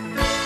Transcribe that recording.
Bye.